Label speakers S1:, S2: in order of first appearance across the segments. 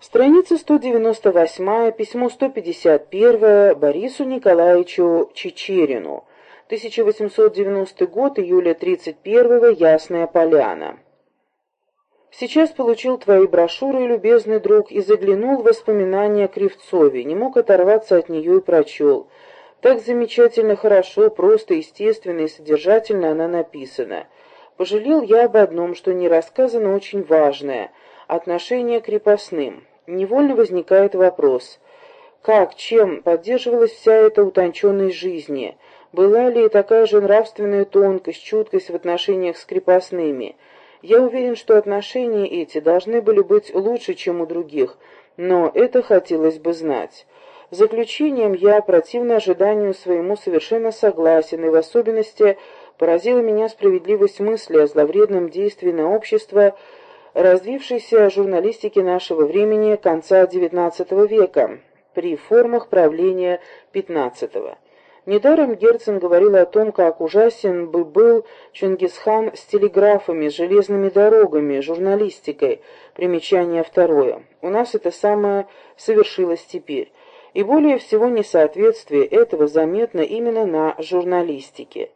S1: Страница 198, письмо 151 Борису Николаевичу Чечерину. 1890 год, июля 31 Ясная Поляна. Сейчас получил твои брошюры, любезный друг, и заглянул в воспоминания о Кривцове, не мог оторваться от нее и прочел. Так замечательно хорошо, просто, естественно и содержательно она написана. Пожалел я об одном, что не рассказано очень важное — отношение к крепостным невольно возникает вопрос, как, чем поддерживалась вся эта утонченность жизни, была ли такая же нравственная тонкость, чуткость в отношениях с крепостными. Я уверен, что отношения эти должны были быть лучше, чем у других, но это хотелось бы знать. Заключением я, противно ожиданию своему, совершенно согласен, и в особенности поразила меня справедливость мысли о зловредном действии на общество, развившейся журналистики нашего времени конца XIX века при формах правления XV. Недаром Герцен говорил о том, как ужасен бы был Чингисхан с телеграфами, железными дорогами, журналистикой. Примечание второе. У нас это самое совершилось теперь. И более всего несоответствие этого заметно именно на журналистике.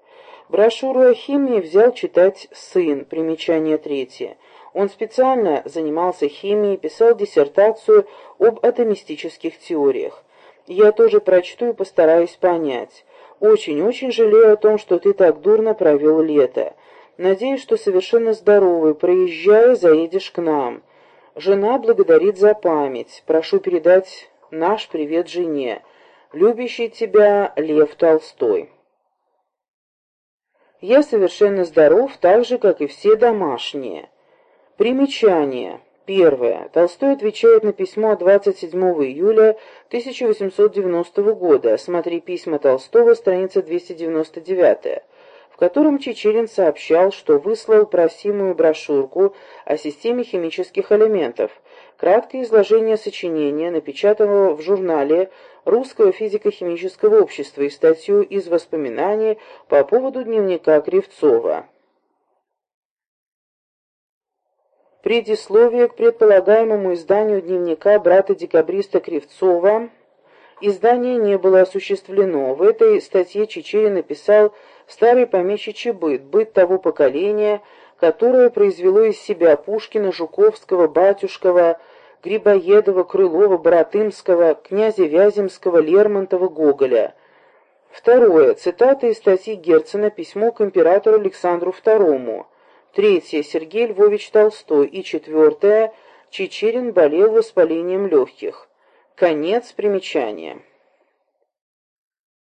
S1: Брошюру о химии взял читать сын, примечание третье. Он специально занимался химией, писал диссертацию об атомистических теориях. Я тоже прочту и постараюсь понять. Очень-очень жалею о том, что ты так дурно провел лето. Надеюсь, что совершенно здоровый. Проезжая, заедешь к нам. Жена благодарит за память. Прошу передать наш привет жене. Любящий тебя Лев Толстой. Я совершенно здоров, так же, как и все домашние. Примечание. Первое. Толстой отвечает на письмо 27 июля 1890 года, смотри письма Толстого, страница 299, в котором Чечерин сообщал, что выслал просимую брошюрку о системе химических элементов, краткое изложение сочинения, напечатанного в журнале Русского физико-химического общества и статью из воспоминаний по поводу дневника Кривцова. Предисловие к предполагаемому изданию дневника брата-декабриста Кривцова. Издание не было осуществлено. В этой статье Чечерин написал старый помещичий быт, быт того поколения, которое произвело из себя Пушкина, Жуковского, Батюшкова, Грибоедова, Крылова, Боротымского, князя Вяземского, Лермонтова, Гоголя. Второе. Цитата из статьи Герцена «Письмо к императору Александру II». Третье. Сергей Львович Толстой. И четвертое. Чечерин болел воспалением легких. Конец примечания.